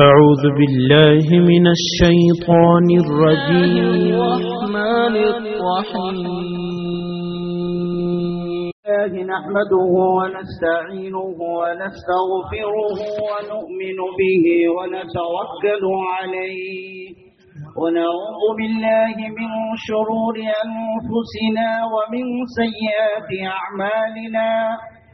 أعوذ بالله من الشيطان الرجيم. الرحمن الرحيم. الله نحمده ونستعينه ونستغفره ونؤمن به ونتوكل عليه. ونعوذ بالله من شرور أنفسنا ومن سيئات أعمالنا.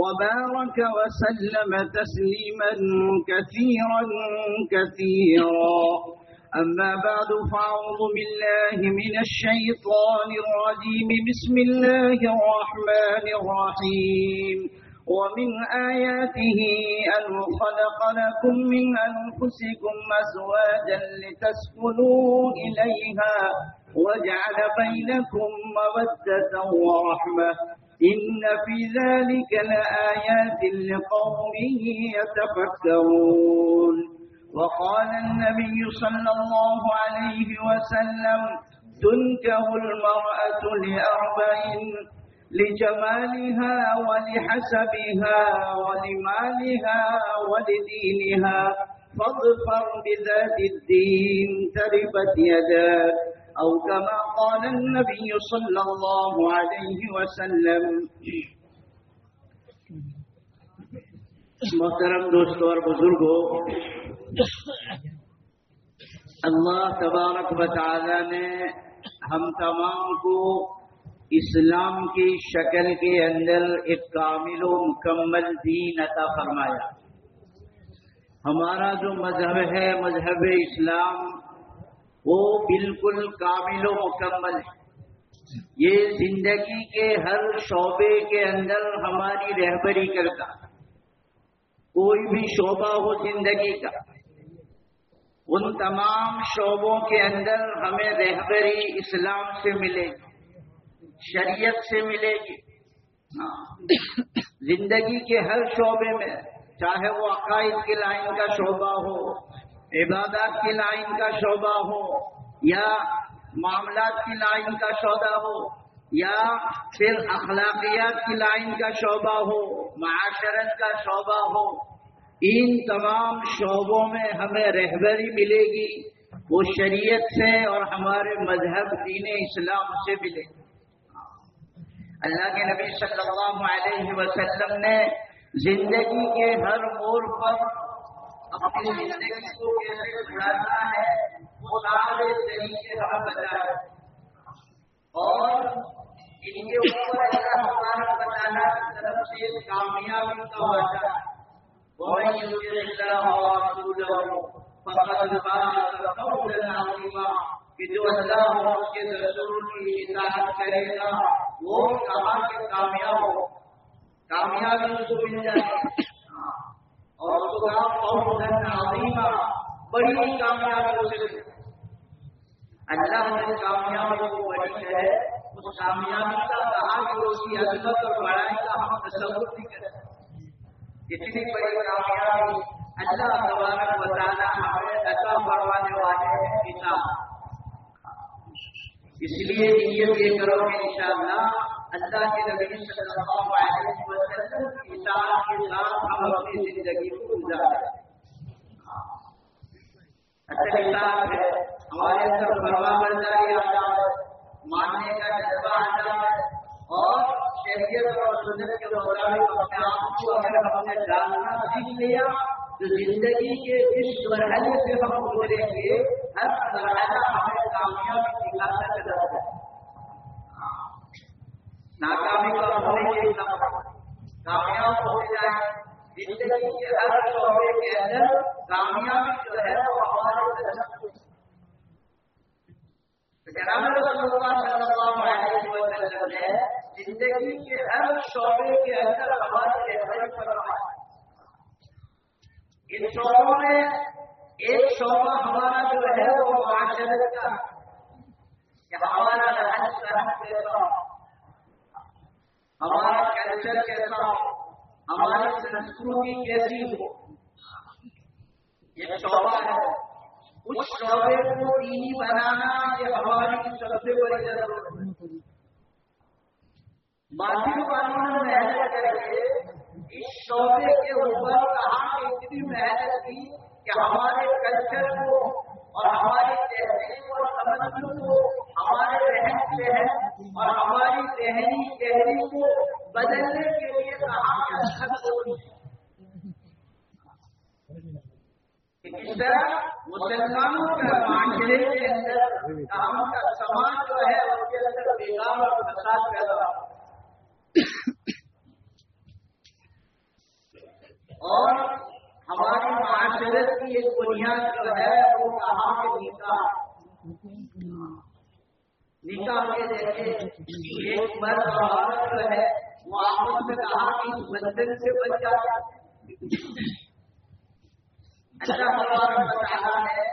وبارك وسلم تسليما كثيرا كثيرا. أما بعد فأعوذ بالله من الشيطان الرجيم. بسم الله الرحمن الرحيم. ومن آياته أن خلق لكم من أنفسكم أزواجا لتسكنوا إليها وجعل بينكم مودة ورحمة. إن في ذلك لآيات لقوم يتفكرون. وقال النبي صلى الله عليه وسلم تنكه المرأة لأربع لجمالها ولحسبها ولمالها ولدينها فاظفر بذات الدين تربت يداك. أو كما قال النبي صلى الله عليه وسلم. محترم دوستوں اور بزرگوں اللہ تبارک و تعالی نے ہم تمام کو اسلام کی شکل کے اندر ایک کامل و مکمل دین عطا فرمایا۔ ہمارا جو مذہب ہے، مذہب اسلام وہ بالکل کامل و مکمل ہے۔ یہ زندگی کے ہر شعبے کے اندر ہماری رہبری کرتا کوئی بھی شعبہ ہو زندگی کا، ان تمام شعبوں کے اندر ہمیں رہبری اسلام سے ملے گی، شریعت سے ملے گی۔ ہاں۔ زندگی کے ہر شعبے میں، چاہے وہ عقائد کی لائن کا شعبہ ہو عبادات کی لائن کا شعبہ ہو، یا معاملات کی لائن کا شعبہ ہو، یا پھر اخلاقیات کی لائن کا شعبہ ہو، معاشرت کا شعبہ ہو، ان تمام شعبوں میں ہمیں رہبری ملے گی، وہ شریعت سے اور ہمارے مذہب دین اسلام سے ملے گی۔ اللہ کے نبی صلی اللہ علیہ وسلم نے زندگی کے ہر موڑ پر اپنی زندگی کو گزارنا ہے، وہ سارے طریقے اور ان کے اوپر ایسا ہمارا طرف سے کامیابی کا ومن يطع الله ورسوله فقد فاز فوزا عظيما جو اللہ اور اس کے رسول کی اطاعت کرے گا، وہ کہاں کے کامیاب ہو۔ کامیابی اس کو مل جائے۔ ہاں۔ اور اس کا عظیما، بڑی کامیابی اسے اللہ نے کامیابی کو بڑی ہے، اس کامیابی کا کہا کہ اس کی عظمت اور بڑائی کا ہم تصور نہیں کرتے اتنی بڑی کامیابی اللہ تبارک بتانا ہمیں عطا فرمانے والے ہیں، کتاب۔ اس لیے نیت یہ کرو کہ انشاءاللہ اللہ کے نبی صلی اللہ علیہ وسلم کتاب کے ساتھ ہم اپنی زندگی کو گزاریں۔ اچھا ہے۔ ہمارے اندر فرما برداری آتا ہے ماننے کا جذبہ آتا ہے۔ اور شریعت اور سنت کے مطابق اپنے آپ کو اگر ہم نے ڈالنا سیکھ لیا، تو زندگی کے اس مرحلے سے ہم گزریں گے۔ ہر مرحلہ ہمیں کامیابی دکھانا چلا ہے ہاں۔ ناکامی کا ہونے کے کامیاب ہو جائے زندگی کے ہر شعبے کے اندر کامیابی جو ہے وہ ہمارے جناب رسول اللہ صلی اللہ علیہ وسلم نے زندگی کے ہر شعبے کے اندر ہمارے رہبری فرمایا ان شعبوں میں ایک شعبہ ہمارا ہماری سنسکرتی کیسی ہو؟ یہ شعبہ ہے۔ اس شعبے کو دینی بنانا یہ ہماری سب سے بڑی ضرورت ہے۔ باقی والوں نے محنت کر کے اس شعبے کے اوپر کہا کہ اتنی محنت کی کہ ہمارے کلچر کو اور ہماری تہذیب اور سمجھ کو ہمارے رہن سہن اور ہماری ذہنی تحریر کو بدلنے کے لیے کہا اس طرح مسلمانوں کا معاشرے کے اندر کام کا سماج جو ہے اس کے اندر بیگام اور فساد پیدا ہوا۔ اور ہماری معاشرت کی ایک بنیاد جو ہے وہ کہا کہ نکاح نکاح کے دیکھے ایک مرد اور عورت جو ہے، وہ آپس میں کہا کہ اس بندن سے بچ جاتا اللہ تبارک و تعالیٰ نے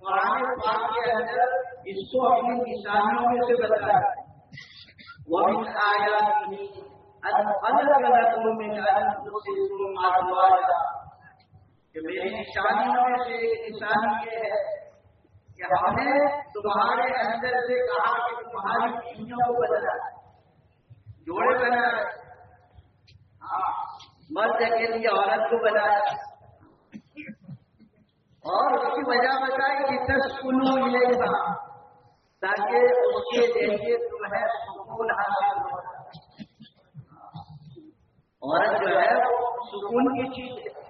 قرآن پاک کے اندر اس کو اپنی نشانیوں میں سے بتایا ومن آياته أن خلق لكم من کہ میری نشانیوں میں سے ایک نشانی یہ ہے کہ ہم نے تمہارے اندر سے کہا کہ تمہاری بیویوں کو بدلا۔ جوڑے بنائے ہاں مرد کے لیے عورت کو بنایا۔ اور اس کی وجہ بتائی کہ تسکنو الیہا تاکہ اس کے ذریعے تمہیں سکون حاصل ہو ہاں۔ عورت جو ہے، وہ سکون کی چیز ہے۔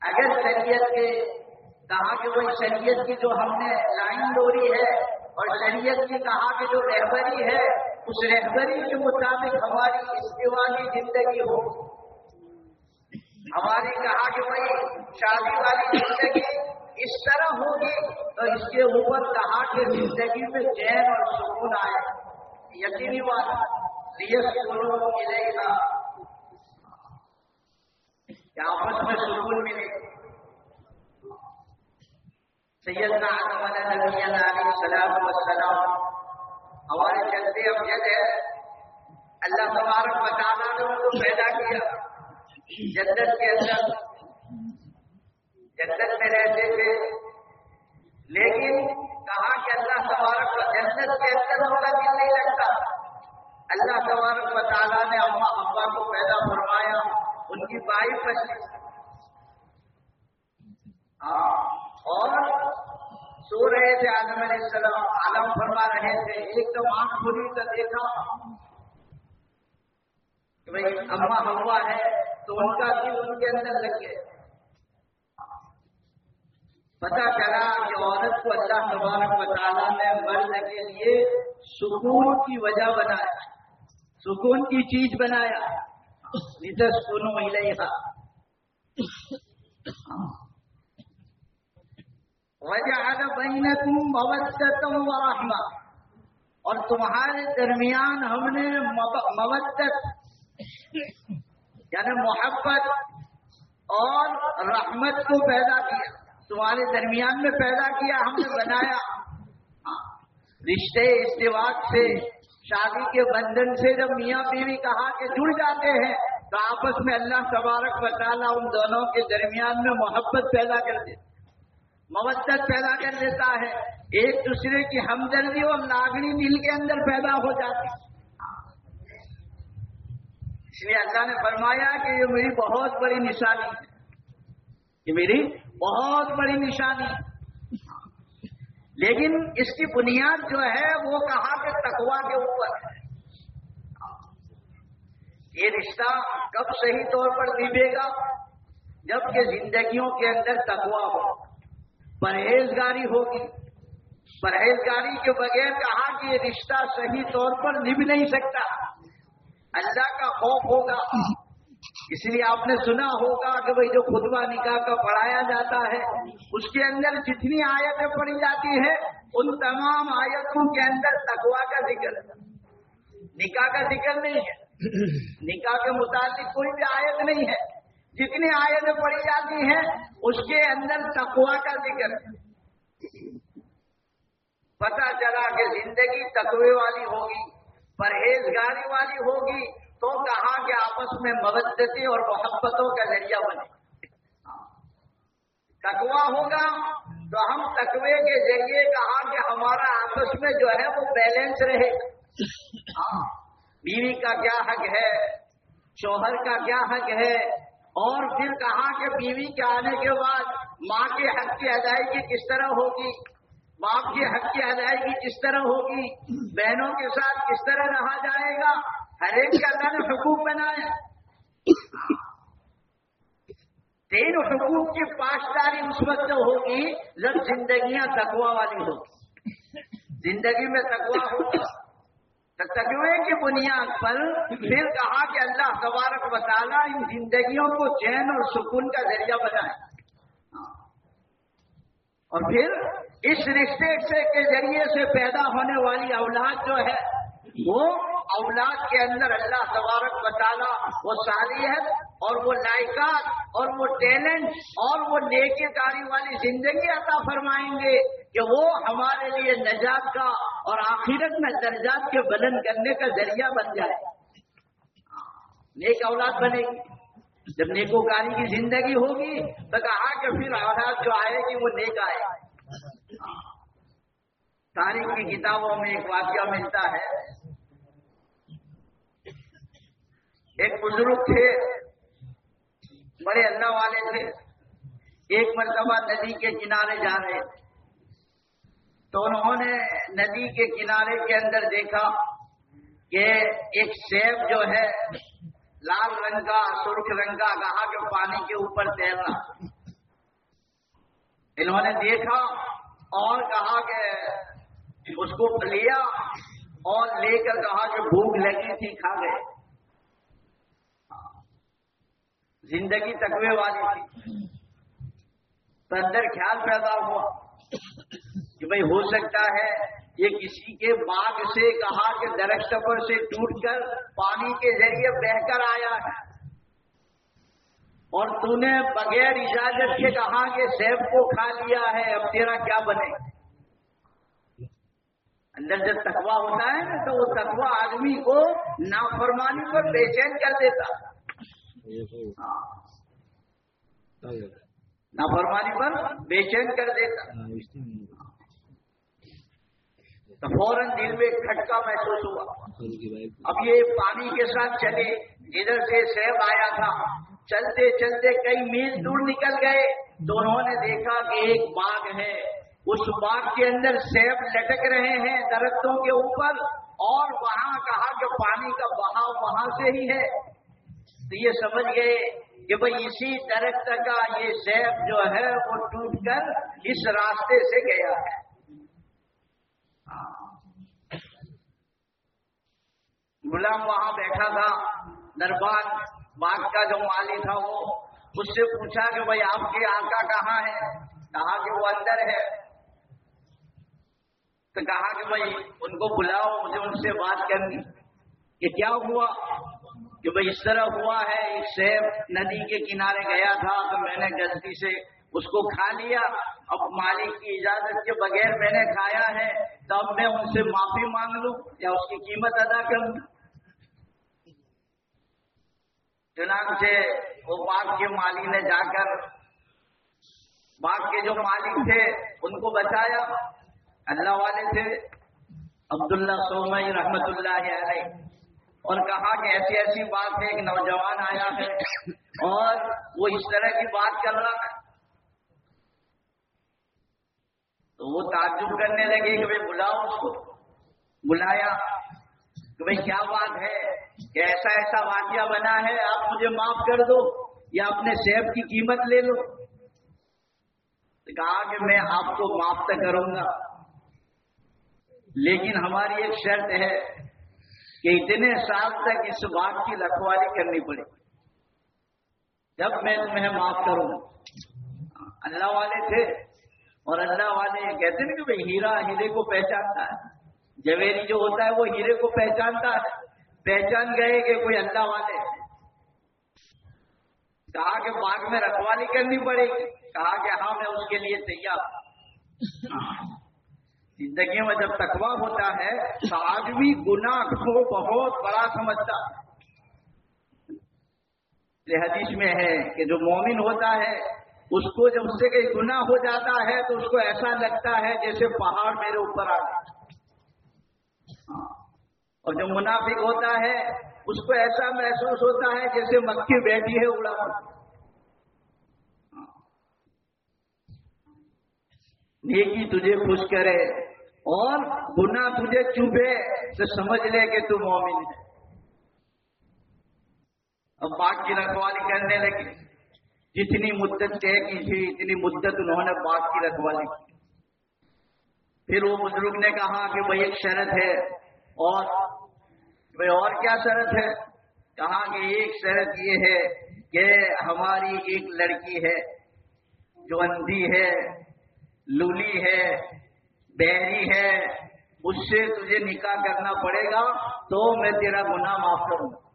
اگر شریعت کے کہا کہ وہ شریعت کی جو ہم نے لائن دوری ہے اور شریعت کی کہا کہ جو رہبری ہے، اس رہبری کے مطابق ہماری استوا زندگی ہو ہماری کہا کہ بھائی، شادی والی زندگی اس طرح ہوگی تو اس کے اوپر کہا کہ زندگی میں چین اور سکون آئے۔ یقینی بات یہ سکونوں کو ملے گا کہ آپس میں سکون ملے؟ گا سیدنا آدم علیہ نبینا علیہ السلام والسلام ہمارے چلتے اب ہے اللہ تبارک و تعالیٰ نے ان کو پیدا کیا. جنت کے اندر جنت میں رہتے تھے. لیکن کہا کہ اللہ تبارک و جنت کے اندر ہوگا دل نہیں لگتا. اللہ تبارک و تعالیٰ نے اما ابا کو پیدا فرمایا. ان کی بائی پر ہاں، اور سو رہے تھے آدم علیہ السلام عالم فرما رہے تھے، ایک دم آنکھ کھلی تو دیکھا۔ کہ بھائی اما ہوا ہے تو ان کا دل ان کے اندر لگ گیا۔ پتا چلا کہ عورت کو اللہ تبارک و تعالیٰ نے مرد کے لیے سکون کی وجہ بنایا، سکون کی چیز بنایا۔ نتس سنو ملے وجعل بینکم مودتا و رحمہ اور تمہارے درمیان ہم نے مودت یعنی محبت اور رحمت کو پیدا کیا. تمہارے درمیان میں پیدا کیا، ہم نے بنایا. ہاں. رشتے استواق سے، شادی کے بندھن سے جب میاں بیوی کہا کہ جڑ جاتے ہیں، تو آپس میں اللہ تبارک و تعالیٰ ان دونوں کے درمیان میں محبت پیدا کر دیتے مودت پیدا کر دیتا ہے۔ ایک دوسرے کی ہمدردی اور لاگڑی دل کے اندر پیدا ہو جاتی اس لیے اللہ نے فرمایا کہ یہ میری بہت بڑی نشانی ہے۔ یہ میری بہت بڑی نشانی لیکن اس کی بنیاد جو ہے وہ کہا کہ تقوا کے اوپر ہے۔ یہ رشتہ کب صحیح طور پر نبھے گا؟ جبکہ زندگیوں کے اندر تقوا ہو۔ پرہیزگاری ہوگی۔ پرہیزگاری کے بغیر کہا کہ یہ رشتہ صحیح طور پر نبھ نہیں سکتا۔ اللہ کا خوف ہوگا۔ اس لیے آپ نے سنا ہوگا کہ بھائی جو خطبہ نکاح کا پڑھایا جاتا ہے، اس کے اندر جتنی آیتیں پڑھی جاتی ہے ان تمام آیتوں کے اندر تقوا کا ذکر ہے۔ نکاح کا ذکر نہیں ہے۔ نکاح کے متعلق کوئی بھی آیت نہیں ہے۔ جتنی آیتیں پڑھی جاتی ہیں، اس کے اندر تقوا کا ذکر پتا چلا کہ زندگی تقوی والی ہوگی، پرہیزگاری والی ہوگی، تو کہا کہ آپس میں مبدتی اور محبتوں کا ذریعہ بنے۔ تکوا ہوگا تو ہم تقوی کے ذریعے کہا کہ ہمارا آپس میں جو ہے وہ بیلنس رہے۔ ہاں بیوی کا کیا حق ہے؟ شوہر کا کیا حق ہے؟ اور پھر کہا کہ بیوی کے آنے کے بعد ماں کے حق کی ادائیگی کس طرح ہوگی؟ باپ کے حق کی ادائیگی کس طرح ہوگی؟ بہنوں کے ساتھ کس طرح رہا جائے گا؟ ہر ایک کا اللہ نے حقوق بنایا تین حقوق کی پاسداری اس وقت ہوگی جب زندگیاں تکوا والی ہوگی۔ زندگی میں تکوا ہوگا تقوی کی بنیاد پر پھر کہا کہ اللہ تبارک وطالعہ ان زندگیوں کو چین اور سکون کا ذریعہ بنائے۔ اور پھر اس رشتے سے کے ذریعے سے پیدا ہونے والی اولاد جو ہے، وہ اولاد کے اندر اللہ تبارک وطالعہ وہ صالحیت اور وہ لائقات اور وہ ٹیلنٹ اور وہ نیکی کاری والی زندگی عطا فرمائیں گے کہ وہ ہمارے لیے نجات کا اور آخرت میں درجات کے بلند کرنے کا ذریعہ بن جائے۔ نیک اولاد بنے گی۔ جب نیکوکاری کی زندگی ہوگی تو کہا کہ پھر اولاد جو آئے گی، وہ نیک آئے تاریخ کی کتابوں میں ایک واقعہ ملتا ہے۔ ایک بزرگ تھے، بڑے اللہ والے تھے۔ ایک مرتبہ ندی کے کنارے جا رہے تھے۔ تو انہوں نے ندی کے کنارے کے اندر دیکھا کہ ایک سیب جو ہے، لال رنگ کا، سرخ رنگ کا کہا کہ پانی کے اوپر تیرنا انہوں نے دیکھا اور کہا کہ اس کو لیا اور لے کر کہا کہ بھوک لگی تھی، کھا گئے۔ زندگی تکوے والی تھی۔ تو اندر خیال پیدا ہوا۔ کہ بھئی ہو سکتا ہے یہ کسی کے باغ سے کہا کہ درختوں سے ٹوٹ کر پانی کے ذریعے بہ کر آیا ہے۔ اور تو نے بغیر اجازت کے کہا کہ سیب کو کھا لیا ہے، اب تیرا کیا بنے؟ اندر جب تقوا ہوتا ہے نا، تو وہ تقوا آدمی کو نافرمانی پر بے چین کر دیتا۔ ہاں۔ نافرمانی پر بے چین کر دیتا۔ ہاں، تو فوراً دل میں کھٹکا محسوس ہوا۔ اب یہ پانی کے ساتھ چلے۔ ادھر سے سیب آیا تھا۔ چلتے چلتے کئی میل دور نکل گئے۔ تو انہوں نے دیکھا کہ ایک باغ ہے۔ اس باغ کے اندر سیب لٹک رہے ہیں درختوں کے اوپر اور وہاں کہا کہ پانی کا بہاؤ وہاں سے ہی ہے۔ تو یہ سمجھ گئے کہ بھائی اسی درخت کا یہ سیب جو ہے وہ ٹوٹ کر اس راستے سے گیا ہے۔ غلام وہاں بیٹھا تھا، دربار باغ کا جو مالی تھا وہ اس سے پوچھا کہ بھائی آپ کی آقا کہاں ہے کہا کہ وہ اندر ہے۔ تو کہا کہ بھائی ان کو بلاؤ، مجھے ان سے بات کرنی۔ کہ کیا ہوا؟ کہ بھائی اس طرح ہوا ہے، ایک سیب ندی کے کنارے گیا تھا تو میں نے غلطی سے اس کو کھا لیا۔ اب مالک کی اجازت کے بغیر میں نے کھایا ہے۔ تب میں ان سے معافی مانگ لوں یا اس کی قیمت ادا کروں جناب سے وہ باغ کے مالی نے جا کر باغ کے جو مالک تھے، ان کو بچایا اللہ والے تھے، عبداللہ سومئی رحمت اللہ علیہ۔ اور کہا کہ ایسی ایسی بات ہے، ایک نوجوان آیا ہے اور وہ اس طرح کی بات کر رہا ہے۔ تو وہ تعجب کرنے لگے کہ میں بلاؤ اس کو۔ بلایا۔ کہ بھائی کیا بات ہے؟ کہ ایسا ایسا واقعہ بنا ہے، آپ مجھے معاف کر دو یا اپنے سیب کی قیمت لے لو۔ کہا کہ میں آپ کو معاف تو کروں گا۔ لیکن ہماری ایک شرط ہے کہ اتنے سال تک اس بات کی رکھوالی کرنی پڑے۔ جب میں تمہیں معاف کروں اللہ والے تھے۔ اور اللہ والے کہتے ہیں کہ بھائی ہیرا ہیرے کو پہچانتا ہے۔ جویری جو ہوتا ہے وہ ہیرے کو پہچانتا ہے۔ پہچان گئے کہ کوئی اللہ والے کہا کہ باغ میں رکھوالی کرنی پڑے گی۔ کہا کہ ہاں میں اس کے لیے تیار زندگی میں جب تقوا ہوتا ہے تو آدمی گنا کو بہت بڑا سمجھتا ہے۔ حدیث میں ہے کہ جو مومن ہوتا ہے اس کو جب اس سے کوئی گناہ ہو جاتا ہے تو اس کو ایسا لگتا ہے جیسے پہاڑ میرے اوپر آ گیا ہاں۔ اور جو منافق ہوتا ہے، اس کو ایسا محسوس ہوتا ہے جیسے مکھی بیٹھی ہے اڑا ہاں۔ نیکی تجھے خوش کرے اور گناہ تجھے چوبے تو سمجھ لے کہ تو مومن ہے۔ اب باغ کی رکھوالی کرنے لگے جتنی مدت طے کی تھی، اتنی مدت انہوں نے باغ کی رکھوالی کی پھر وہ بزرگ نے کہا کہ بھائی ایک شرط ہے۔ اور بھائی اور کیا شرط ہے؟ کہا کہ ایک شرط یہ ہے کہ ہماری ایک لڑکی ہے، جو اندھی ہے، لولی ہے، بہری ہے اس سے تجھے نکاح کرنا پڑے گا تو میں تیرا گناہ معاف کروں۔ گا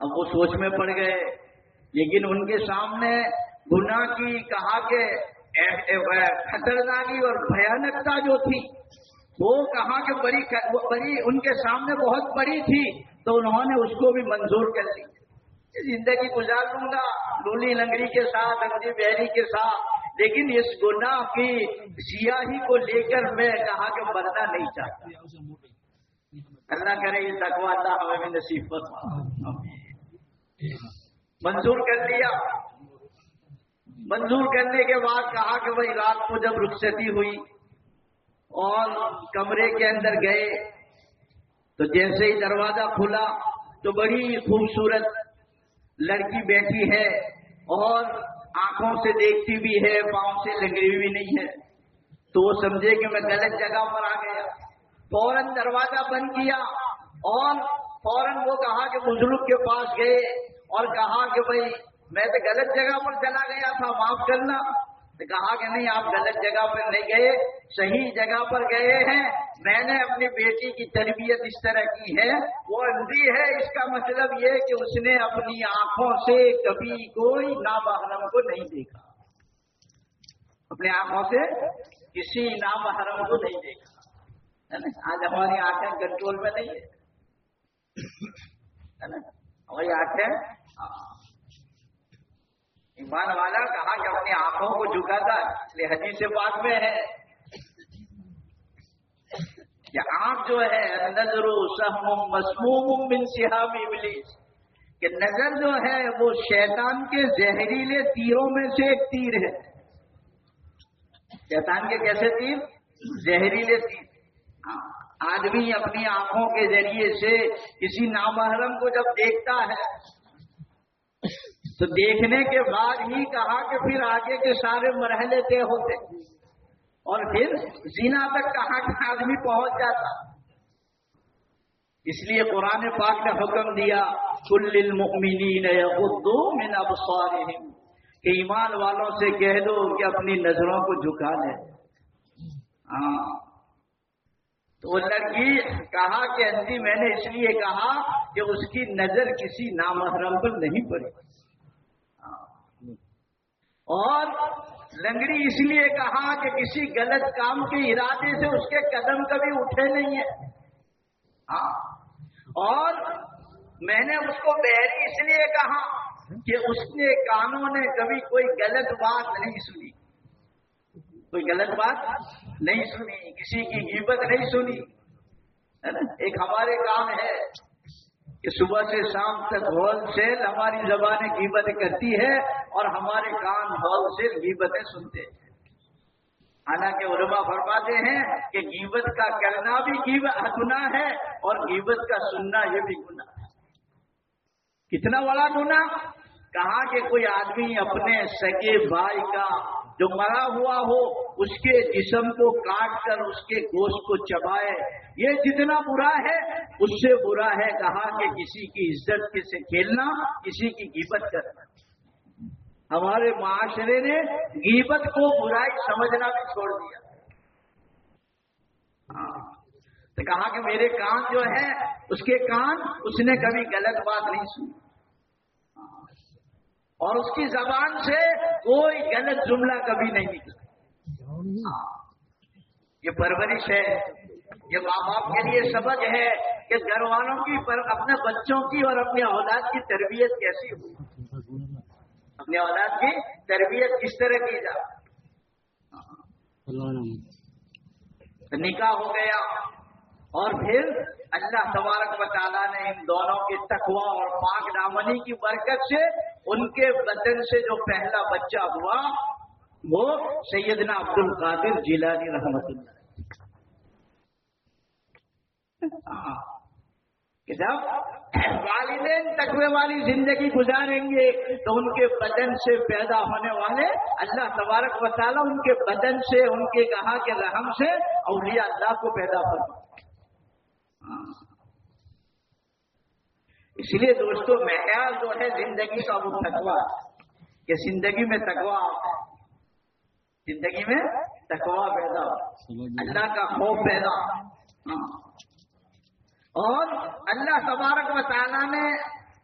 اب وہ سوچ میں پڑ گئے۔ لیکن ان کے سامنے گناہ کی کہا کہ خطرناکی اور بھیانکتا جو تھی وہ کہا کہ بڑی بڑی ان کے سامنے بہت بڑی تھی تو انہوں نے اس کو بھی منظور کر لی زندگی گزار لوں گا لولی لنگڑی کے ساتھ انگری بہری کے ساتھ۔ لیکن اس گناہ کی سیاہی کو لے کر میں کہا کہ مرنا نہیں چاہتا۔ اللہ کرے یہ تقوا اللہ ہمیں نصیب فرما۔ منظور کر دیا۔ منظور کرنے کے بعد کہا کہ بھائی رات کو جب رخصتی ہوئی اور کمرے کے اندر گئے تو جیسے ہی دروازہ کھلا تو بڑی خوبصورت لڑکی بیٹھی ہے اور آنکھوں سے دیکھتی بھی ہے، پاؤں سے لگی بھی نہیں ہے۔ تو وہ سمجھے کہ میں غلط جگہ پر آ گیا۔ فوراً دروازہ بند کیا اور فوراً وہ کہا کہ بزرگ کے پاس گئے اور کہا کہ بھائی، میں تو غلط جگہ پر چلا گیا تھا، معاف کرنا۔ تو کہا کہ نہیں، آپ غلط جگہ پر نہیں گئے، صحیح جگہ پر گئے ہیں۔ میں نے اپنی بیٹی کی تربیت اس طرح کی ہے۔ وہ اندھی ہے، اس کا مطلب یہ کہ اس نے اپنی آنکھوں سے کبھی کوئی نامحرم کو نہیں دیکھا۔ اپنی آنکھوں سے کسی نامحرم کو نہیں دیکھا۔ آج ہماری آنکھیں کنٹرول میں نہیں ہے۔ نا؟ ہماری آنکھیں ایمان والا کہا کہ اپنی آنکھوں کو جھکاتا اس لیے حدیث پاک میں ہے۔ کہ آنکھ جو ہے نظر سہم مسموم من سیاح ابلیس۔ کہ نظر جو ہے، وہ شیطان کے زہریلے تیروں میں سے ایک تیر ہے۔ شیطان کے کیسے تیر؟ زہریلے تیر۔ ہاں۔ آدمی اپنی آنکھوں کے ذریعے سے کسی نامحرم کو جب دیکھتا ہے، تو دیکھنے کے بعد ہی کہا کہ پھر آگے کے سارے مرحلے طے ہوتے۔ اور پھر زینا تک کہاں کہ آدمی پہنچ جاتا۔ اس لیے قرآن پاک نے حکم دیا کل المؤمنین یغضوا من ابصارهم کہ ایمان والوں سے کہہ دو کہ اپنی نظروں کو جھکا لیں ہاں۔ تو وہ لڑکی کہا کہ اندھی میں نے اس لیے کہا کہ اس کی نظر کسی نامحرم پر نہیں پڑی۔ اور لنگڑی اس لیے کہا کہ کسی غلط کام کے ارادے سے اس کے قدم کبھی اٹھے نہیں ہیں۔ ہاں۔ اور میں نے اس کو بحری اس لیے کہا کہ اس کے کانوں نے کبھی کوئی غلط بات نہیں سنی۔ کوئی غلط بات نہیں سنی، کسی کی ہمت نہیں سنی، ہے نا؟ ایک ہمارے کام ہے کہ صبح سے شام تک ہول سیل ہماری زبانیں قیمت کرتی ہے اور ہمارے کان ہول سیل قیمتیں سنتے ہیں۔ حالانکہ علماء فرماتے ہیں کہ قیمت کا کرنا بھی گناہ ہے اور قیمت کا سننا یہ بھی گناہ ہے۔ کتنا بڑا گناہ؟ کہا کہ کوئی آدمی اپنے سگے بھائی کا جو مرا ہوا ہو، اس کے جسم کو کاٹ کر اس کے گوشت کو چبائے، یہ جتنا برا ہے، اس سے برا ہے کہا کہ کسی کی عزت کے سے کھیلنا، کسی کی گیبت کرنا۔ ہمارے معاشرے نے گیبت کو برائی سمجھنا بھی چھوڑ دیا۔ ہاں۔ تو کہا کہ میرے کان جو ہے اس کے کان، اس نے کبھی غلط بات نہیں سنی۔ اور اس کی زبان سے کوئی غلط جملہ کبھی نہیں نکلا۔ یہ پرورش ہے۔ یہ ماں باپ کے لیے سبق ہے کہ گھر والوں کی پر اپنے بچوں کی اور اپنے اولاد کی تربیت کیسی ہو اپنے اولاد کی تربیت کس طرح کی جائے نکاح ہو گیا۔ اور پھر اللہ تبارک و تعالیٰ نے ان دونوں کے تقوا اور پاک دامنی کی برکت سے ان کے بدن سے جو پہلا بچہ ہوا، وہ سیدنا عبد القادر جیلانی رحمت اللہ ہاں۔ کہ جب والدین تقوی والی زندگی گزاریں گے، تو ان کے بدن سے پیدا ہونے والے اللہ تبارک و تعالیٰ ان کے بدن سے، ان کے کہا کے رحم سے اولیاء اللہ کو پیدا کر اس لیے دوستوں معیار جو ہے زندگی کا وہ تقوا کہ زندگی میں تقوا زندگی میں تقوا پیدا اللہ کا خوف پیدا ہاں۔ اور اللہ تبارک و تعالیٰ نے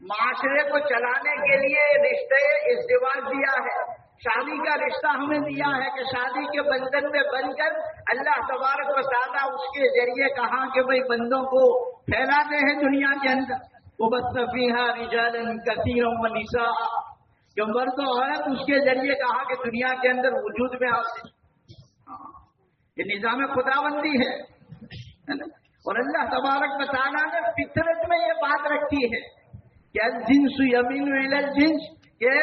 معاشرے کو چلانے کے لیے رشتے ازدواج دیا ہے۔ شادی کا رشتہ ہمیں دیا ہے کہ شادی کے بندھن میں بن کر اللہ تبارک و تعالیٰ اس کے ذریعے کہا کہ بھائی بندوں کو پھیلاتے ہیں دنیا کے اندر۔ وہ بطفیہ رجال کثیر نسا جو مرد و عورت اس کے ذریعے کہا کہ دنیا کے اندر وجود میں آتے یہ نظام خدا بندی ہے اور اللہ تبارک تعالیٰ نے فطرت میں یہ بات رکھی ہے کہ جنس یمین جنس کہ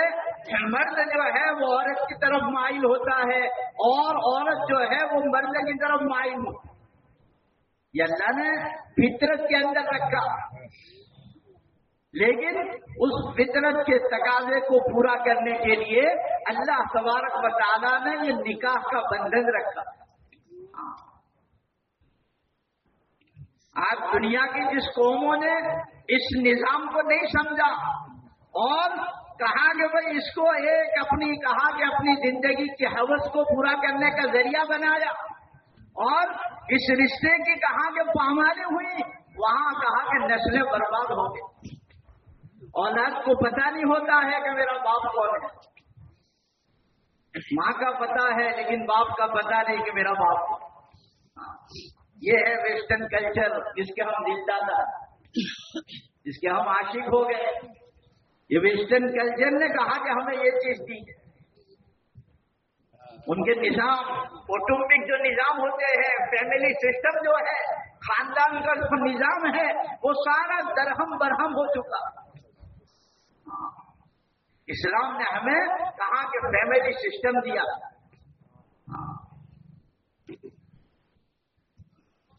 مرد جو ہے وہ عورت کی طرف مائل ہوتا ہے اور عورت جو ہے وہ مرد کی طرف مائل ہو یہ اللہ نے فطرت کے اندر رکھا. لیکن اس فطرت کے تقاضے کو پورا کرنے کے لیے اللہ تبارک و تعالیٰ نے یہ نکاح کا بندھن رکھا۔ آج دنیا کی جس قوموں نے اس نظام کو نہیں سمجھا اور کہا کہ بھائی اس کو ایک اپنی کہا کہ اپنی زندگی کی حوث کو پورا کرنے کا ذریعہ بنایا اور اس رشتے کی کہا کہ پامالی ہوئی، وہاں کہا کہ نسلیں برباد ہو گئی اولاد کو پتا نہیں ہوتا ہے کہ میرا باپ کون ہے۔ ماں کا پتا ہے، لیکن باپ کا پتا نہیں کہ میرا باپ کون ہاں۔ یہ ہے ویسٹرن کلچر جس کے ہم دل دادا جس کے ہم عاشق ہو گئے یہ ویسٹرن کلچر نے کہا کہ ہمیں یہ چیز دی۔ ان کے نظام کوٹمبک جو نظام ہوتے ہیں فیملی سسٹم جو ہے، خاندان کا جو نظام ہے، وہ سارا درہم برہم ہو چکا۔ اسلام نے ہمیں کہا کہ فیملی سسٹم دیا۔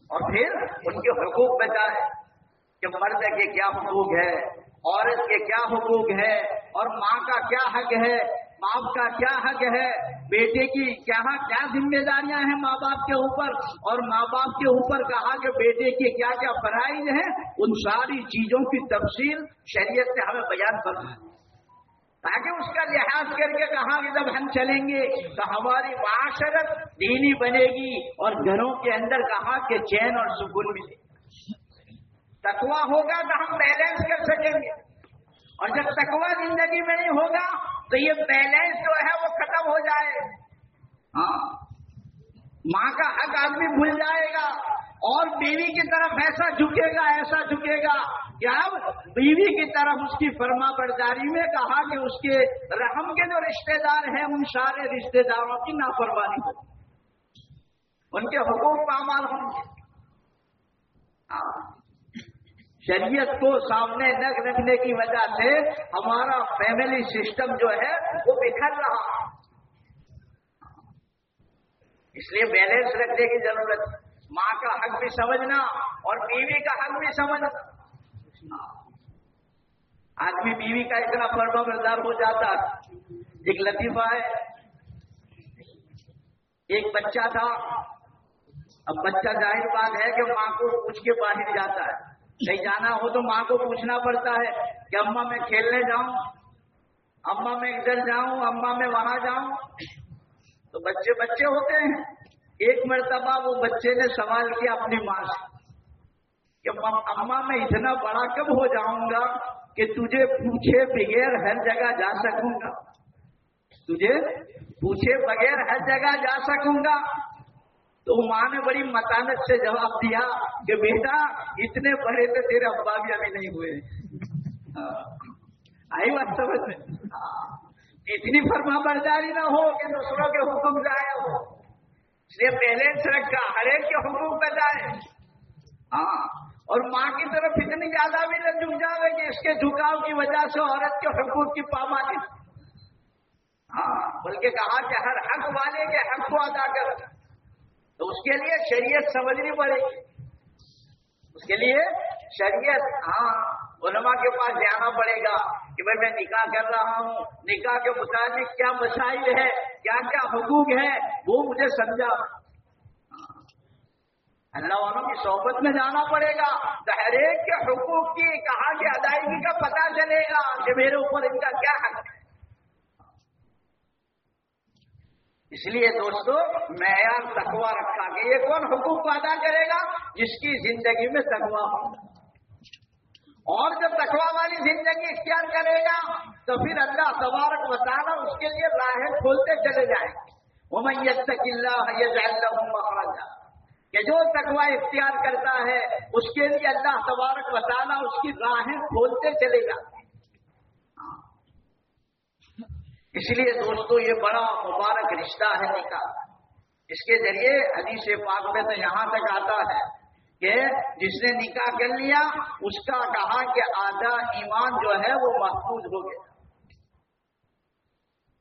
اور پھر ان کے حقوق بتائے کہ مرد کے کیا حقوق ہے عورت کے کیا حقوق ہے اور ماں کا کیا حق ہے۔ باپ کا کیا حق ہے؟ بیٹے کی کیا کیا ذمہ داریاں ہیں ماں باپ کے اوپر؟ اور ماں باپ کے اوپر کہا کہ بیٹے کے کیا کیا فرائض ہیں؟ ان ساری چیزوں کی تفصیل شریعت سے ہمیں بیان کرنا ہے تاکہ اس کا لحاظ کر کے کہا کہ جب ہم چلیں گے تو ہماری معاشرت دینی بنے گی اور گھروں کے اندر کہا کہ چین اور سکون ملے۔ تکوا ہوگا تو ہم بیلنس کر سکیں گے۔ اور جب تکوا زندگی میں نہیں ہوگا تو یہ بیلنس جو ہے وہ ختم ہو جائے۔ ہاں؟ ماں کا حق آدمی بھول جائے گا اور بیوی کی طرف ایسا جھکے گا، ایسا جھکے گا کہ اب بیوی کی طرف اس کی فرما برداری میں کہا کہ اس کے رحم کے جو رشتہ دار ہیں، ان سارے رشتہ داروں کی نافرمانی ہو۔ ان کے حقوق پامال ہوں گے۔ ہاں۔ شریعت کو سامنے نہ رکھنے کی وجہ سے ہمارا فیملی سسٹم جو ہے وہ بکھر رہا۔ اس لیے بیلنس رکھنے کی ضرورت، ماں کا حق بھی سمجھنا اور بیوی کا حق بھی سمجھنا۔ آدمی بیوی کا اتنا فرما بردار ہو جاتا، ایک لطیفہ ہے۔ ایک بچہ تھا۔ اب بچہ ظاہر بات ہے کہ ماں کو پوچھ کے باہر جاتا ہے۔ کہیں جانا ہو تو ماں کو پوچھنا پڑتا ہے کہ اما میں کھیلنے جاؤں؟ اما میں ادھر جاؤں؟ اما میں وہاں جاؤں؟ تو بچے بچے ہوتے ہیں۔ ایک مرتبہ وہ بچے نے سوال کیا اپنی ماں سے کہ اما میں اتنا بڑا کب ہو جاؤں گا کہ تجھے پوچھے بغیر ہر جگہ جا سکوں گا؟ تجھے پوچھے بغیر ہر جگہ جا سکوں گا؟ تو ماں نے بڑی متانت سے جواب دیا کہ بیٹا، اتنے بڑے تو تیرے ابا بھی ابھی نہیں ہوئے۔ ہاں۔ آئی بات سمجھ میں؟ ہاں۔ اتنی فرما برداری نہ ہو کہ دوسروں کے حکم جائے ہو۔ اس لیے بیلنس رکھا، ہر ایک کے حکم پہ جائے۔ ہاں۔ اور ماں کی طرف اتنی زیادہ بھی نہ جھک جاوے کہ اس کے جھکاؤ کی وجہ سے عورت کے حقوق کی پامانی ہاں۔ بلکہ کہا کہ ہر حق والے کے حق کو ادا کر۔ تو اس کے لیے شریعت سمجھنی پڑے گی۔ اس کے لیے شریعت ہاں علماء کے پاس جانا پڑے گا کہ بھائی میں نکاح کر رہا ہوں۔ نکاح کے متعلق کیا مسائل ہے کیا کیا حقوق ہے وہ مجھے سمجھا۔ اللہ والوں کی صحبت میں جانا پڑے گا۔ تو ہر ایک کے حقوق کی کہاں کی ادائیگی کا پتہ چلے گا کہ میرے اوپر ان کا کیا حق ہے اس لیے دوستو، معیار تقوا رکھا کہ یہ کون حقوق کو ادا کرے گا؟ جس کی زندگی میں تقوا ہوگا اور جب تقوا والی زندگی اختیار کرے گا، تو پھر اللہ تبارک بتانا اس کے لیے راہیں کھولتے چلے جائیں وہ میں یہ کہ جو تقوا اختیار کرتا ہے، اس کے لیے اللہ تبارک بتانا اس کی راہیں کھولتے چلے گا اس لیے دوستو یہ بڑا مبارک رشتہ ہے نکاح اس کے ذریعے حدیث پاک میں تو یہاں تک آتا ہے کہ جس نے نکاح کر لیا، اس کا کہا کہ آدھا ایمان جو ہے وہ محفوظ ہو گیا۔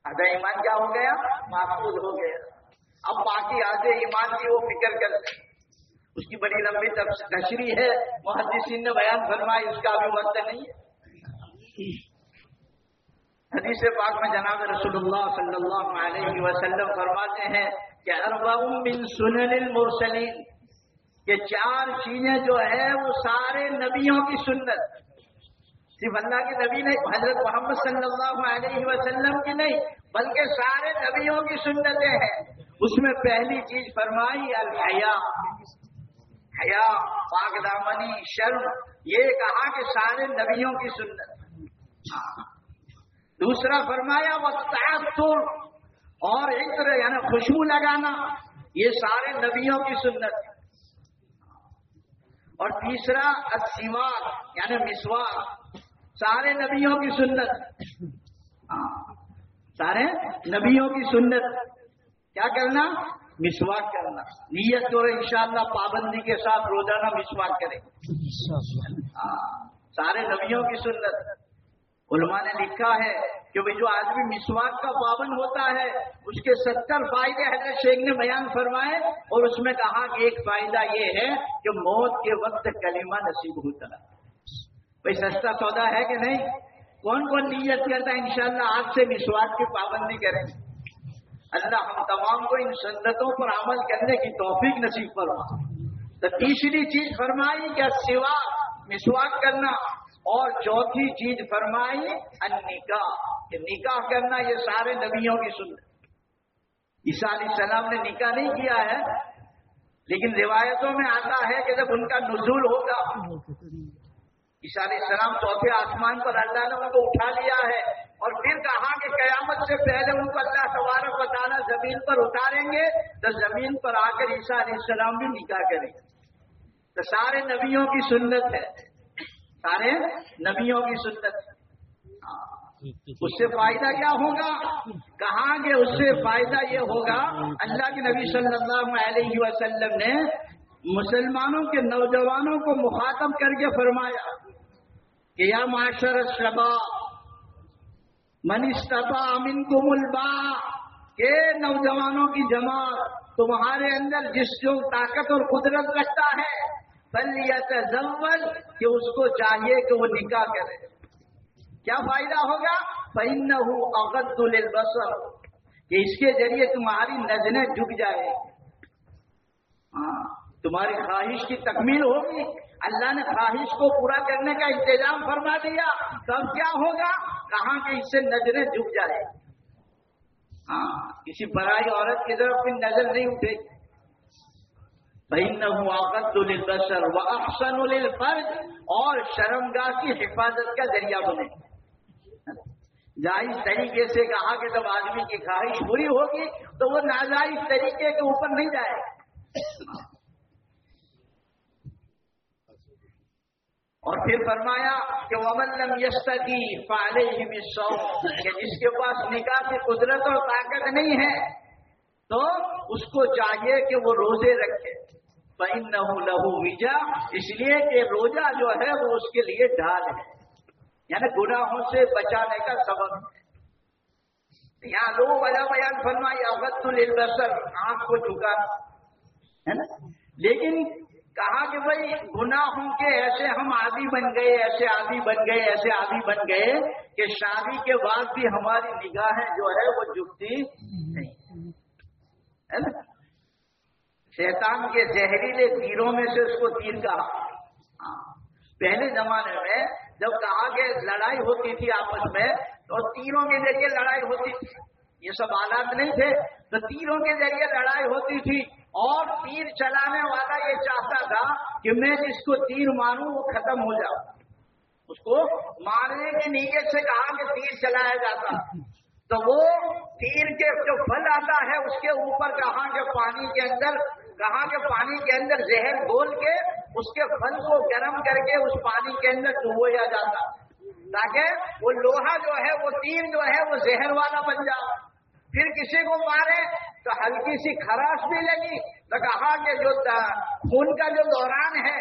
آدھا ایمان کیا ہو گیا؟ محفوظ ہو گیا۔ اب باقی آدھے ایمان کی وہ فکر کر۔ اس کی بڑی لمبی تشریح ہے۔ محدثین نے بیان فرمائی، اس کا بھی وقت نہیں ہے۔ حدیث پاک میں جناب رسول اللہ صلی اللہ علیہ وسلم فرماتے ہیں کہ اربا من سنن المرسلین، یہ چار چیزیں جو ہے وہ سارے نبیوں کی سنت۔ صرف اللہ کے نبی نہیں، حضرت محمد صلی اللہ علیہ وسلم کی نہیں، بلکہ سارے نبیوں کی سنتیں ہیں۔ اس میں پہلی چیز فرمائی، الحیا۔ حیا، پاک دامنی، شرم۔ یہ کہا کہ سارے نبیوں کی سنت۔ ہاں۔ دوسرا فرمایا وہ تاثر اور عطر یعنی خوشبو لگانا، یہ سارے نبیوں کی سنت اور تیسرا سیوار یعنی مسواک، سارے نبیوں کی سنت۔ ہاں، سارے نبیوں کی سنت۔ کیا کرنا؟ مسواک کرنا۔ نیت تو انشاءاللہ پابندی کے ساتھ روزانہ مسواک کرے ہاں، سارے نبیوں کی سنت۔ علماء نے لکھا ہے کہ جو آدمی مسواک کا پابند ہوتا ہے، اس کے ستر فائدے حضرت شیخ نے بیان فرمائے اور اس میں کہا کہ ایک فائدہ یہ ہے کہ موت کے وقت کلمہ نصیب ہوتا ہے۔ بھائی، سستا سودا ہے کہ نہیں؟ کون کون نیت کرتا ہے انشاءاللہ آج سے مسواک کی پابندی کریں؟ اللہ ہم تمام کو ان سنتوں پر عمل کرنے کی توفیق نصیب فرما۔ تو تیسری چیز فرمائی کہ سوا مسواک کرنا اور چوتھی چیز فرمائی نکاح کہ نکاح کرنا یہ سارے نبیوں کی سنت۔ عیسیٰ علیہ السلام نے نکاح نہیں کیا ہے، لیکن روایتوں میں آتا ہے کہ جب ان کا نزول ہوگا عیسیٰ علیہ السلام چوتھے آسمان پر اللہ نے ان کو اٹھا لیا ہے اور پھر کہا کہ قیامت سے پہلے ان کو اللہ تبارک بتانا زمین پر اتاریں گے، تو زمین پر آ کر عیسیٰ علیہ السلام بھی نکاح کریں گے۔ تو سارے نبیوں کی سنت ہے۔ سارے نبیوں کی سنت۔ اس سے فائدہ کیا ہوگا؟ کہاں کہ اس سے فائدہ یہ ہوگا اللہ کے نبی صلی اللہ علیہ وسلم نے مسلمانوں کے نوجوانوں کو مخاطب کر کے فرمایا کہ یا معاشر شبا منستفا امن کو ملبا کہ نوجوانوں کی جماعت تمہارے اندر جس جو طاقت اور قدرت رکھتا ہے کہ اس کو چاہیے کہ وہ نکاح کرے۔ کیا فائدہ ہوگا؟ پہن اغد البصر کہ اس کے ذریعے تمہاری نظریں جھک جائے۔ ہاں تمہاری خواہش کی تکمیل ہوگی۔ اللہ نے خواہش کو پورا کرنے کا انتظام فرما دیا۔ تب کیا ہوگا؟ کہاں کہ اس سے نظریں جھک جائے۔ ہاں کسی برائی عورت کی طرف بھی نظر نہیں اٹھے گی بہن البشر و افسن الفرد اور شرمگاہ کی حفاظت کا ذریعہ بنے۔ جائز طریقے سے کہا کہ جب آدمی کی خواہش پوری ہوگی تو وہ ناجائز طریقے کے اوپر نہیں جائے۔ اور پھر فرمایا کہ ومن یستا کی پالے ہی کہ جس کے پاس نکاح کی قدرت اور طاقت نہیں ہے تو اس کو چاہیے کہ وہ روزے رکھے۔ نہ لہو ویجا اس لیے کہ روزہ جو ہے وہ اس کے لیے ڈھال ہے۔ یعنی گناہوں سے بچانے کا سبب یہاں دو وجہ بیان فرمائی ابت آنکھ کو چکا ہے نا؟ لیکن کہا کہ بھائی، گناہوں کے ایسے ہم عادی بن گئے، ایسے عادی بن گئے، ایسے عادی بن گئے کہ شادی کے بعد بھی ہماری نگاہیں جو ہے وہ جھکتی نہیں ہے نا شیطان کے زہریلے تیروں میں سے اس کو تیر کہا پہلے زمانے میں جب کہا کہ لڑائی ہوتی تھی آپس میں، تو تیروں کے ذریعے لڑائی ہوتی تھی۔ یہ سب آلات نہیں تھے۔ تو تیروں کے ذریعے لڑائی ہوتی تھی۔ اور تیر چلانے والا یہ چاہتا تھا کہ میں جس کو تیر ماروں، وہ ختم ہو جاؤ اس کو مارنے کی نیت سے کہا کہ تیر چلایا جاتا۔ تو وہ تیر کے جو پھل آتا ہے، اس کے اوپر کہاں کہ پانی کے اندر کہاں کہ پانی کے اندر زہر گول کے اس کے پھل کو گرم کر کے اس پانی کے اندر ڈبویا جاتا۔ تاکہ وہ لوہا جو ہے، وہ تیر جو ہے، وہ زہر والا بن جائے پھر کسی کو مارے تو ہلکی سی خراش بھی لگی۔ تو کہا کہ جو خون کا جو دوران ہے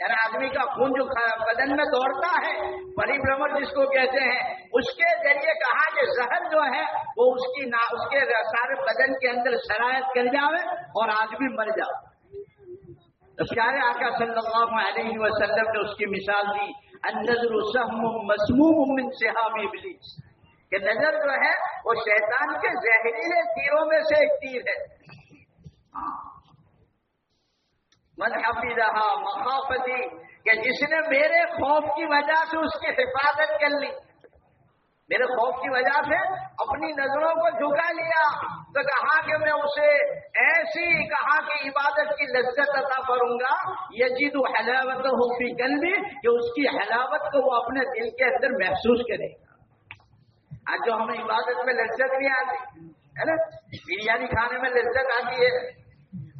یعنی آدمی کا خون جو بدن میں دوڑتا ہے پری برمر جس کو کہتے ہیں، اس کے ذریعے زہر جو ہے، وہ اس کی نا، اس کے سارے بدن کے اندر شرائط کر جاوے اور آدمی مر جاؤ پیارے آقا صلی اللہ علیہ وسلم نے اس کی مثال دی۔ النظر سہم مسموم من صحاب ابلیس۔ کہ نظر جو ہے، وہ شیطان کے زہریلے تیروں میں سے ایک تیر ہے۔ ہاں۔ مذہبی رہا مخافتی، کہ جس نے میرے خوف کی وجہ سے اس کی حفاظت کر لی۔ میرے خوف کی وجہ سے اپنی نظروں کو جھکا لیا۔ تو کہا کہ میں اسے ایسی کہا کہ عبادت کی لذت عطا کروں گا یہ جید حلاوت ہو فی بھی کہ اس کی حلاوت کو وہ اپنے دل کے اندر محسوس کرے گا۔ آج جو ہمیں عبادت میں لذت نہیں آتی، ہے نا؟ بریانی کھانے میں لذت آتی ہے۔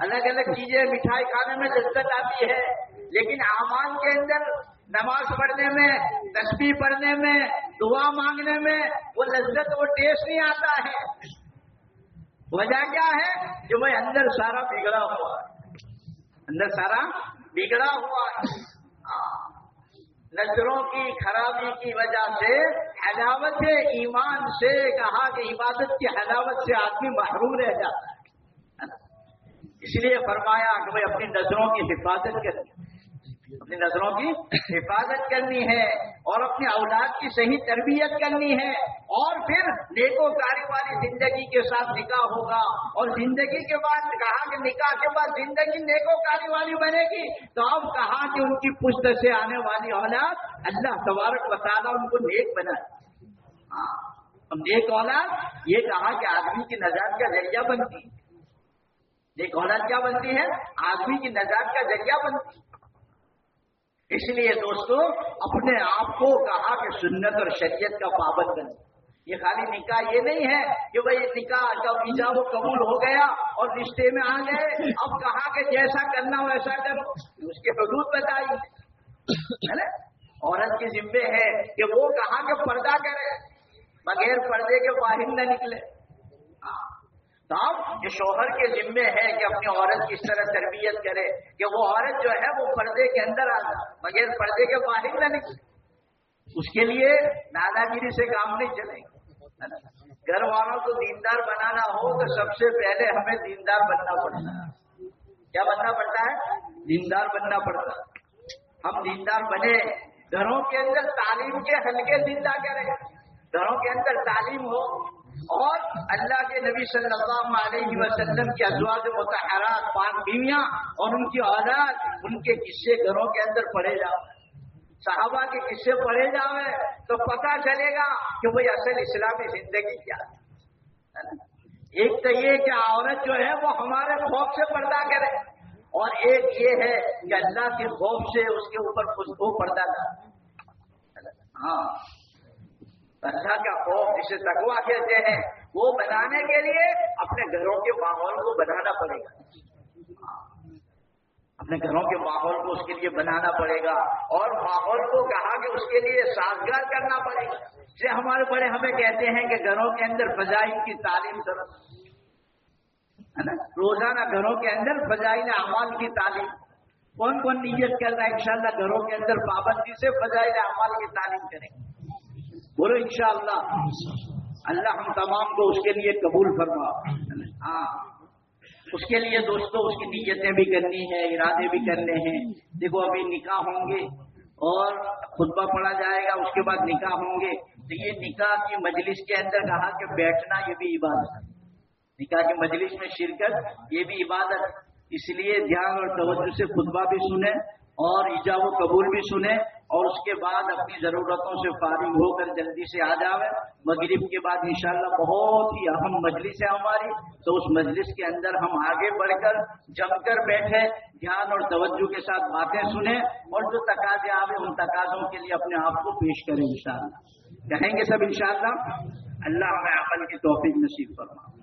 الگ الگ چیزیں، مٹھائی کھانے میں لذت آتی ہے۔ لیکن امان کے اندر نماز پڑھنے میں تصویر پڑھنے میں، دعا مانگنے میں وہ لذت وہ ٹیسٹ نہیں آتا ہے۔ وجہ کیا ہے؟ کہ وہ اندر سارا بگڑا ہوا ہے۔ اندر سارا بگڑا ہوا ہے۔ ہاں۔ نظروں کی خرابی کی وجہ سے حلاوت ایمان سے کہا کہ عبادت کی حلاوت سے آدمی محروم رہ جاتا ہے۔ اس لیے فرمایا کہ بھائی اپنی نظروں کی حفاظت کرنی اپنی نظروں کی حفاظت کرنی ہے اور اپنی اولاد کی صحیح تربیت کرنی ہے اور پھر نیکو کاری والی زندگی کے ساتھ نکاح ہوگا اور زندگی کے بعد کہا کہ نکاح کے بعد زندگی نیکو کاری والی بنے گی تو اب کہا کہ ان کی پشت سے آنے والی اولاد اللہ تبارک بتانا ان کو نیک بنا ہاں۔ نیک اولاد یہ کہا کہ آدمی کی نظر کا ذریعہ بنتی ایک اولاد کیا بنتی ہے؟ آدمی کی نجات کا ذریعہ بنتی اس لیے دوستو، اپنے آپ کو کہا کہ سنت اور شریعت کا پابند بنے یہ خالی نکاح یہ نہیں ہے کہ بھائی نکاح جب ویزا وہ قبول ہو گیا اور رشتے میں آ گئے، اب کہا کہ جیسا کرنا ویسا کرو۔ اس کے حدود بتائی۔ ہے نا؟ عورت کی ذمے ہے کہ وہ کہا کہ پردہ کرے، بغیر پردے کے باہر نہ نکلے۔ صاحب، یہ شوہر کے ذمے ہے کہ اپنی عورت کس طرح تربیت کرے کہ وہ عورت جو ہے وہ پردے کے اندر آ جائے، بغیر پردے کے باہر نہ نکلے۔ اس کے لیے دادا گیری سے کام نہیں چلے۔ گا گھر والوں کو دیندار بنانا ہو تو سب سے پہلے ہمیں دیندار بننا پڑتا ہے۔ کیا بننا پڑتا ہے؟ دیندار بننا پڑتا ہے۔ ہم دیندار بنے، گھروں کے اندر تعلیم کے ہلکے زندہ کریں۔ گھروں کے اندر تعلیم ہو اور اللہ کے نبی صلی اللہ علیہ وسلم کی ازواج متحرات پاک بیویاں اور ان کی اولاد، ان کے قصے گھروں کے اندر پڑے جاؤ۔ صحابہ کے قصے پڑھے جاؤ تو پتا چلے گا کہ وہ اصل اسلامی زندگی کیا ہے ایک تو یہ کہ عورت جو ہے وہ ہمارے خوف سے پردہ کرے۔ اور ایک یہ ہے کہ اللہ کے خوف سے اس کے اوپر خوشبو پردہ تھا ہاں۔ اللہ کا خوف جسے تکوا کہتے ہیں، وہ بنانے کے لیے اپنے گھروں کے ماحول کو بنانا پڑے گا۔ اپنے گھروں کے ماحول کو اس کے لیے بنانا پڑے گا اور ماحول کو کہا کہ اس کے لیے سازگار کرنا پڑے گا۔ سے ہمارے بڑے ہمیں کہتے ہیں کہ گھروں کے اندر فضائل کی تعلیم ضرورت ہے نا؟ روزانہ گھروں کے اندر فضائل اعمال کی تعلیم۔ کون کون نیت کر رہا ہے؟ انشاءاللہ گھروں کے اندر پابندی سے فضائل اعمال کی تعلیم کریں گے بولو انشاءاللہ۔ اللہ ہم تمام کو اس کے لیے قبول فرما۔ ہاں۔ اس کے لیے دوستوں اس کی نیتیں بھی کرنی ہے ارادے بھی کرنے ہیں۔ دیکھو، ابھی نکاح ہوں گے اور خطبہ پڑھا جائے گا، اس کے بعد نکاح ہوں گے۔ تو یہ نکاح کی مجلس کے اندر کہا کہ بیٹھنا یہ بھی عبادت ہے۔ نکاح کی مجلس میں شرکت، یہ بھی عبادت۔ اس لیے دھیان اور توجہ سے خطبہ بھی سنیں اور ایجاب و قبول بھی سنیں۔ اور اس کے بعد اپنی ضرورتوں سے فارغ ہو کر جلدی سے آ جاوے۔ مغرب کے بعد انشاءاللہ بہت ہی اہم مجلس ہے ہماری۔ تو اس مجلس کے اندر ہم آگے بڑھ کر جم کر بیٹھے دھیان اور توجہ کے ساتھ باتیں سنیں اور جو تقاضے آوے ان تقاضوں کے لیے اپنے آپ کو پیش کریں انشاءاللہ۔ کہیں گے سب انشاءاللہ؟ اللہ ہمیں عمل کی توفیق نصیب فرما۔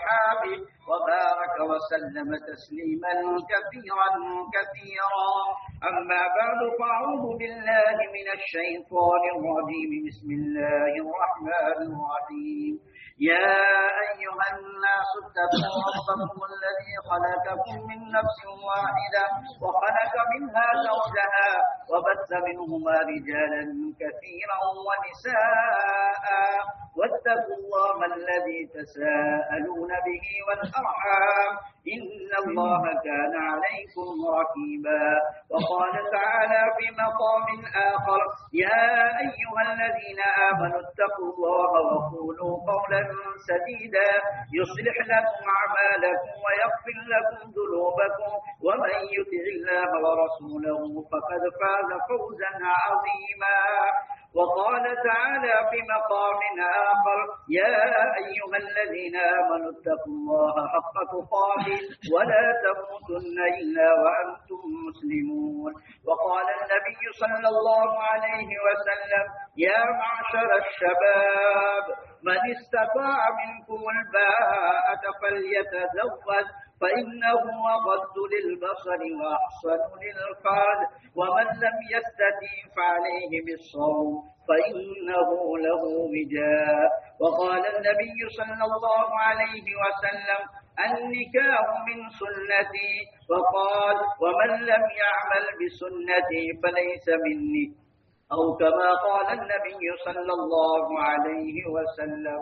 وأصحابه وبارك وسلم تسليما كثيرا كثيرا. أما بعد فأعوذ بالله من الشيطان الرجيم. بسم الله الرحمن الرحيم. يا أيها الناس اتقوا ربكم الذي خلقكم من نفس واحدة وخلق منها زوجها وبث منهما رجالا كثيرا ونساء. واتقوا الله الذي تساءلون به والأرحام. إن الله كان عليكم رقيبا. وقال تعالى في مقام آخر يا أيها الذين آمنوا اتقوا الله وقولوا قولا سديدا. يصلح لكم أعمالكم ويغفر لكم ذنوبكم. ومن يطع الله ورسوله فقد فاز فوزا عظيما. وقال تعالى في مقام آخر يا أيها الذين آمنوا اتقوا الله حق تقاته ولا تموتن إلا وأنتم مسلمون. وقال النبي صلى الله عليه وسلم يا معشر الشباب من استطاع منكم الباءة فليتزوج فإنه أغض للبصر وأحسن للقال ومن لم يستطيع فعليه بالصوم فإنه له وجاء. وقال النبي صلى الله عليه وسلم النكاح من سنتي. وقال ومن لم يعمل بسنتي فليس مني. أو كما قال النبي صلى الله عليه وسلم